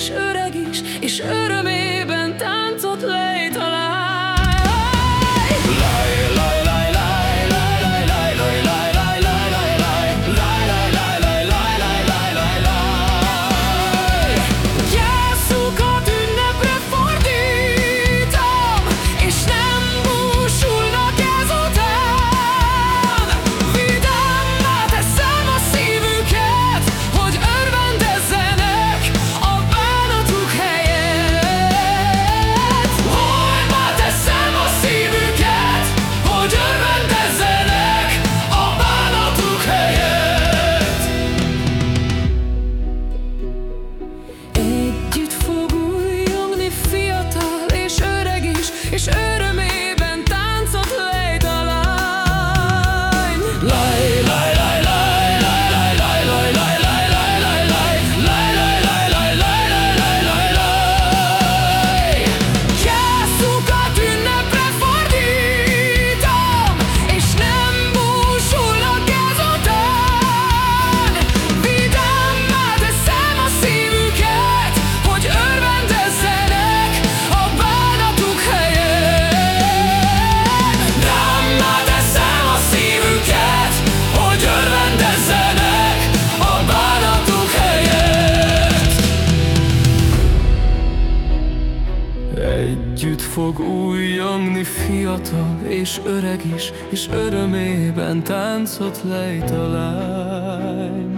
is, öreg is, és öreg Együtt fog újjongni fiatal és öreg is És örömében táncot lejt a lány